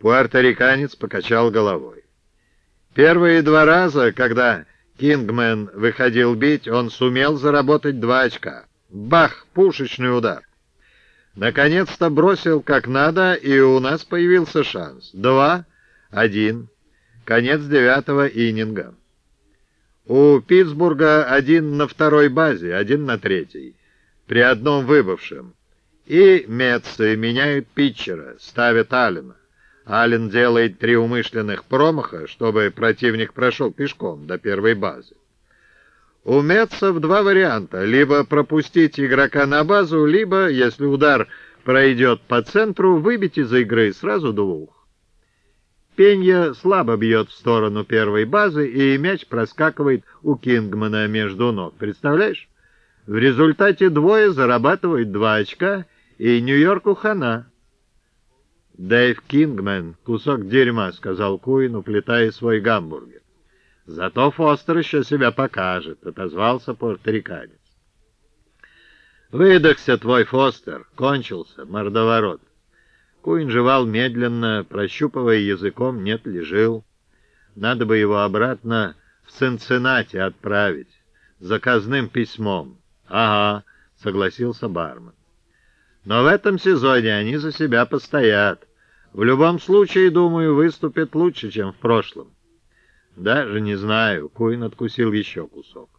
Пуэрториканец покачал головой. Первые два раза, когда Кингмен выходил бить, он сумел заработать два очка. Бах! Пушечный удар. Наконец-то бросил как надо, и у нас появился шанс. Два, один. Конец девятого ининга. У Питтсбурга один на второй базе, один на третьей. При одном выбывшем. И Метцы меняют питчера, ставят Аллена. Аллен делает три умышленных промаха, чтобы противник прошел пешком до первой базы. У Метцев два варианта. Либо пропустить игрока на базу, либо, если удар пройдет по центру, выбить из игры сразу двух. Пенья слабо бьет в сторону первой базы, и мяч проскакивает у Кингмана между ног. Представляешь? В результате двое зарабатывают два очка, и Нью-Йорку хана. «Дэйв Кингмен, кусок дерьма», — сказал Куин, уплетая свой гамбургер. «Зато Фостер еще себя покажет», — отозвался порториканец. «Выдохся твой Фостер, кончился, мордоворот». Куин жевал медленно, прощупывая языком, нет ли жил. Надо бы его обратно в Цинциннати отправить, заказным письмом. «Ага», — согласился бармен. «Но в этом сезоне они за себя постоят. В любом случае, думаю, выступят лучше, чем в прошлом. Даже не знаю, Куин откусил еще кусок.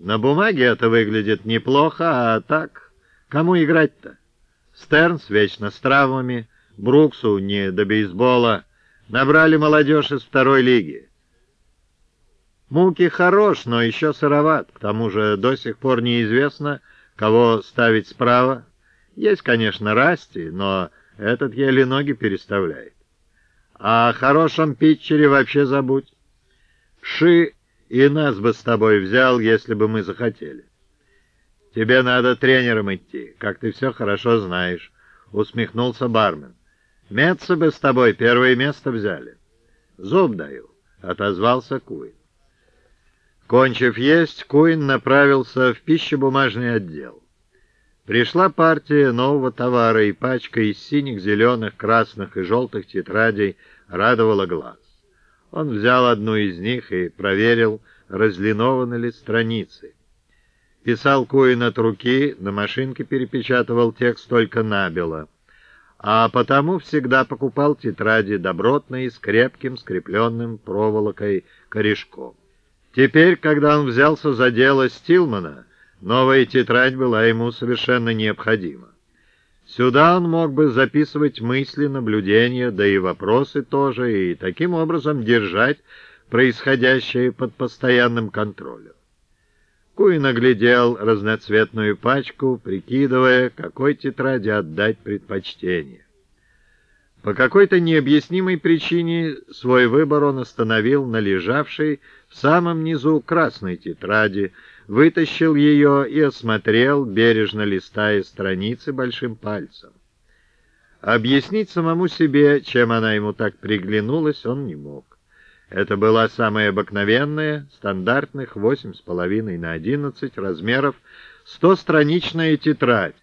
На бумаге это выглядит неплохо, а так, кому играть-то? Стернс вечно с травмами, Бруксу не до бейсбола, набрали молодежь из второй лиги. Муки хорош, но еще сыроват, к тому же до сих пор неизвестно, кого ставить справа. Есть, конечно, Расти, но этот еле ноги переставляет. А о хорошем питчере вообще забудь. Ши и нас бы с тобой взял, если бы мы захотели. Тебе надо тренером идти, как ты все хорошо знаешь, — усмехнулся бармен. Метцы бы с тобой первое место взяли. Зуб даю, — отозвался Куин. Кончив есть, Куин направился в пищебумажный отдел. Пришла партия нового товара, и пачка из синих, зеленых, красных и желтых тетрадей радовала глаз. Он взял одну из них и проверил, разлинованы ли страницы. Писал Куин от руки, на машинке перепечатывал текст только набело, а потому всегда покупал тетради добротные с крепким скрепленным проволокой корешком. Теперь, когда он взялся за дело Стилмана, Новая тетрадь была ему совершенно необходима. Сюда он мог бы записывать мысли, наблюдения, да и вопросы тоже, и таким образом держать происходящее под постоянным контролем. Куин наглядел разноцветную пачку, прикидывая, какой тетради отдать предпочтение. По какой-то необъяснимой причине свой выбор он остановил на лежавшей в самом низу красной тетради, вытащил ее и осмотрел, бережно листая страницы большим пальцем. Объяснить самому себе, чем она ему так приглянулась, он не мог. Это была самая обыкновенная, стандартных восемь с половиной на одиннадцать размеров, стостраничная тетрадь,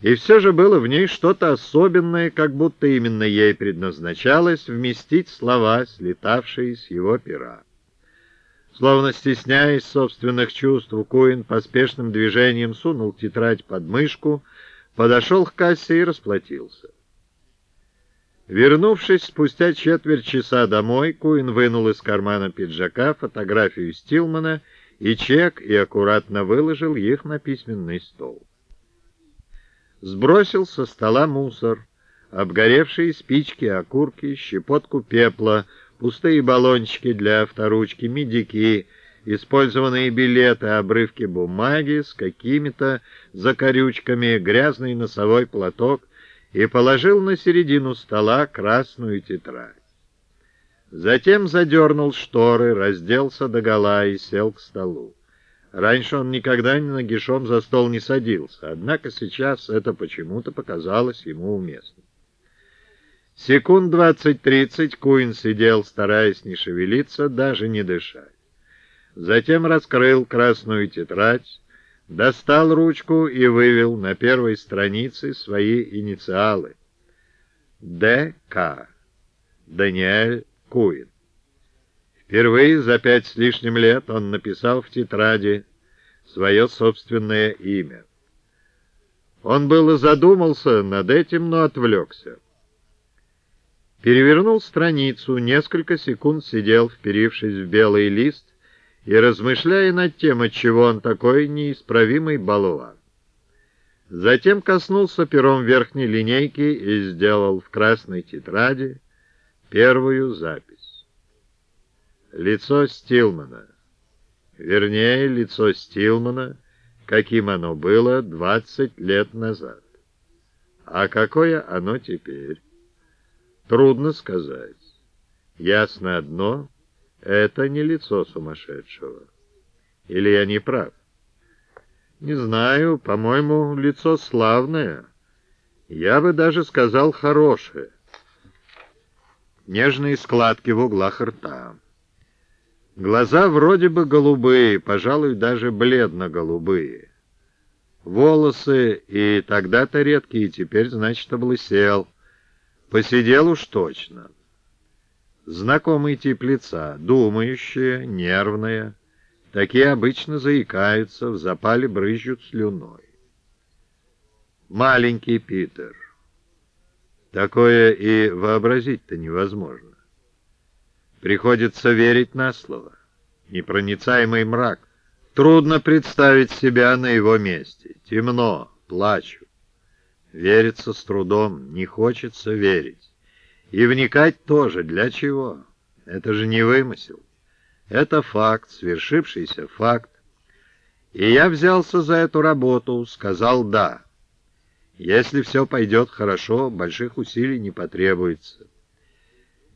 и все же было в ней что-то особенное, как будто именно ей предназначалось вместить слова, слетавшие с его пера. Словно стесняясь собственных чувств, Куин поспешным движением сунул тетрадь под мышку, подошел к кассе и расплатился. Вернувшись спустя четверть часа домой, Куин вынул из кармана пиджака фотографию Стилмана и чек и аккуратно выложил их на письменный стол. Сбросил со стола мусор, обгоревшие спички, окурки, щепотку пепла — пустые баллончики для авторучки, медики, использованные билеты, обрывки бумаги с какими-то закорючками, грязный носовой платок и положил на середину стола красную тетрадь. Затем задернул шторы, разделся догола и сел к столу. Раньше он никогда ни нагишом за стол не садился, однако сейчас это почему-то показалось ему уместным. Секунд двадцать-тридцать Куин сидел, стараясь не шевелиться, даже не дышать. Затем раскрыл красную тетрадь, достал ручку и вывел на первой странице свои инициалы. ДК. Даниэль Куин. Впервые за пять с лишним лет он написал в тетради свое собственное имя. Он было задумался над этим, но отвлекся. Перевернул страницу, несколько секунд сидел, вперившись в белый лист, и размышляя над тем, отчего он такой неисправимый болван. Затем коснулся пером верхней линейки и сделал в красной тетради первую запись. Лицо Стилмана. Вернее, лицо Стилмана, каким оно было 20 лет назад. А какое оно теперь? Трудно сказать. Ясно одно — это не лицо сумасшедшего. Или я не прав? Не знаю, по-моему, лицо славное. Я бы даже сказал хорошее. Нежные складки в углах рта. Глаза вроде бы голубые, пожалуй, даже бледно-голубые. Волосы и тогда-то редкие, теперь, значит, облысел. Посидел уж точно. Знакомый тип лица, думающая, нервная, Такие обычно заикаются, в запале брызжут слюной. Маленький Питер. Такое и вообразить-то невозможно. Приходится верить на слово. Непроницаемый мрак. Трудно представить себя на его месте. Темно, плачу. Верится с трудом, не хочется верить. И вникать тоже. Для чего? Это же не вымысел. Это факт, свершившийся факт. И я взялся за эту работу, сказал «да». Если все пойдет хорошо, больших усилий не потребуется.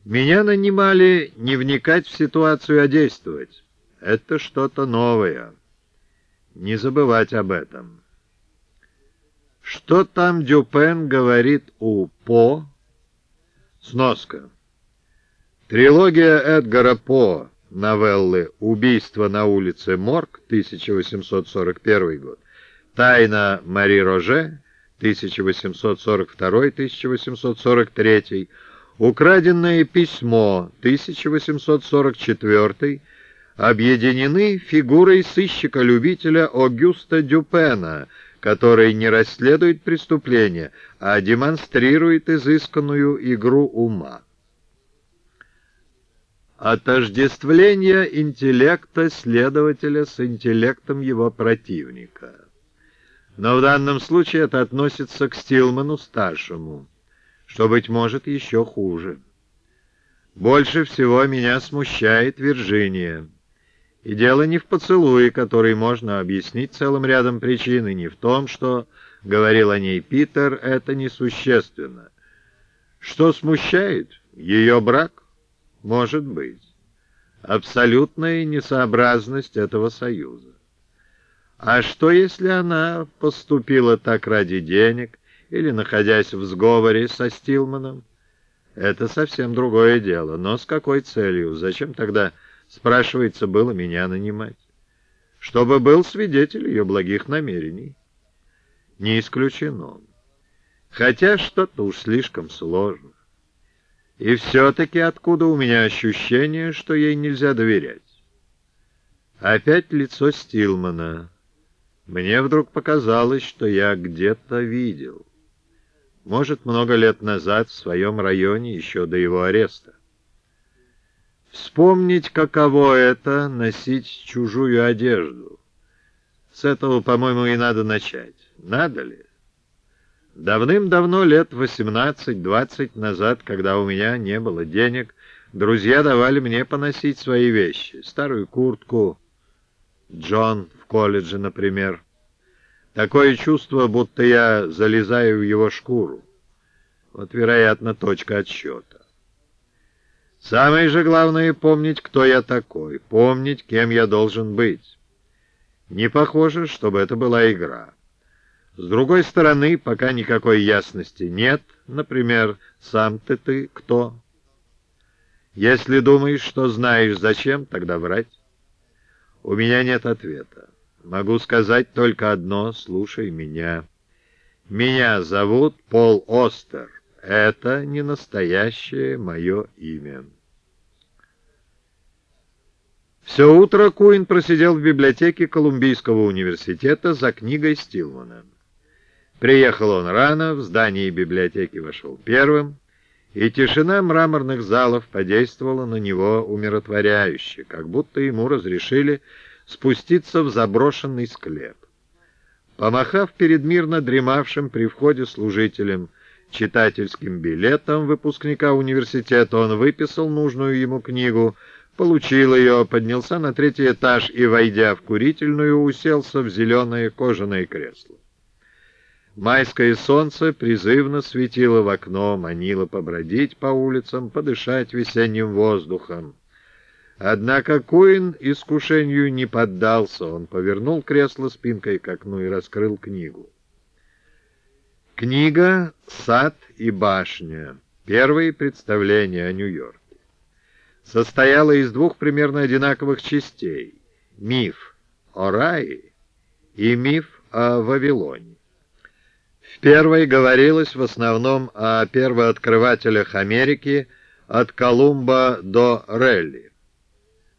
Меня нанимали не вникать в ситуацию, а действовать. Это что-то новое. Не забывать об этом. Что там Дюпен говорит у По? Сноска. Трилогия Эдгара По новеллы «Убийство на улице Морг» 1841 год, «Тайна Мари Роже» 1842-1843, «Украденное письмо» 1844 объединены фигурой сыщика-любителя Огюста Дюпена, который не расследует преступления, а демонстрирует изысканную игру ума. Отождествление интеллекта следователя с интеллектом его противника. Но в данном случае это относится к Стилману-старшему, что, быть может, еще хуже. Больше всего меня смущает Вирджиния. И дело не в поцелуе, который можно объяснить целым рядом причин, и не в том, что, говорил о ней Питер, это несущественно. Что смущает? Ее брак? Может быть. Абсолютная несообразность этого союза. А что, если она поступила так ради денег или находясь в сговоре со Стилманом? Это совсем другое дело. Но с какой целью? Зачем тогда, спрашивается, было меня нанимать? Чтобы был свидетель ее благих намерений. Не исключено. Хотя что-то уж слишком сложно. И все-таки откуда у меня ощущение, что ей нельзя доверять? Опять лицо Стилмана. Мне вдруг показалось, что я где-то видел. Может, много лет назад в своем районе, еще до его ареста. Вспомнить, каково это — носить чужую одежду. С этого, по-моему, и надо начать. Надо ли? Давным-давно, лет 18-20 назад, когда у меня не было денег, друзья давали мне поносить свои вещи. Старую куртку, Джон в колледже, например. Такое чувство, будто я залезаю в его шкуру. Вот, вероятно, точка отсчета. Самое же главное — помнить, кто я такой, помнить, кем я должен быть. Не похоже, чтобы это была игра. С другой стороны, пока никакой ясности нет, например, сам ты ты кто? Если думаешь, что знаешь зачем, тогда врать. У меня нет ответа. Могу сказать только одно, слушай меня. Меня зовут Пол Остер. это не настоящее мое имя. Все утро Куин просидел в библиотеке Колумбийского университета за книгой Стилмана. Приехал он рано, в здании библиотеки вошел первым, и тишина мраморных залов подействовала на него умиротворяюще, как будто ему разрешили спуститься в заброшенный склеп. Помахав перед мирно дремавшим при входе служителем читательским билетом выпускника университета, он выписал нужную ему книгу, получил ее, поднялся на третий этаж и, войдя в курительную, уселся в зеленое кожаное кресло. Майское солнце призывно светило в окно, манило побродить по улицам, подышать весенним воздухом. Однако Куин искушению не поддался, он повернул кресло спинкой к окну и раскрыл книгу. Книга «Сад и башня. Первые представления о Нью-Йорке» состояла из двух примерно одинаковых частей — миф о рае и миф о Вавилоне. В первой говорилось в основном о первооткрывателях Америки от Колумба до Релли.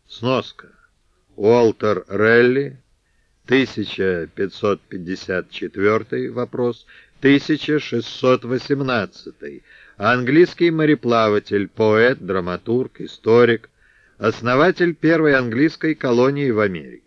Сноска. Уолтер Релли, 1554 вопрос, 1618 английский мореплаватель, поэт, драматург, историк, основатель первой английской колонии в Америке.